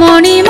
money, money.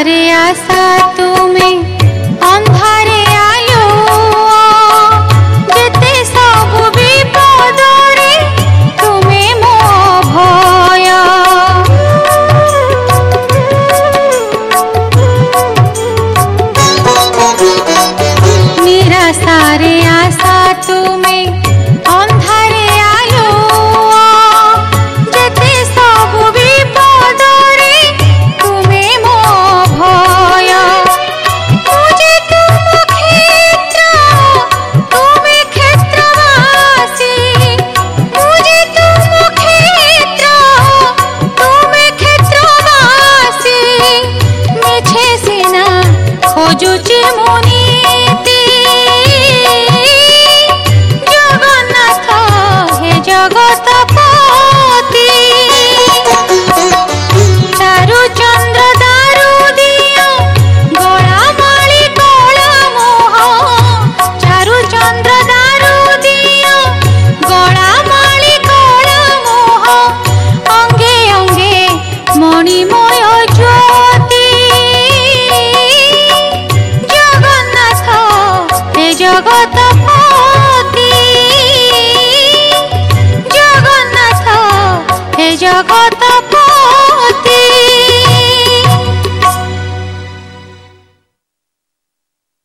सारे आसा तुम्हें খোঁজুচি মনি জগৎ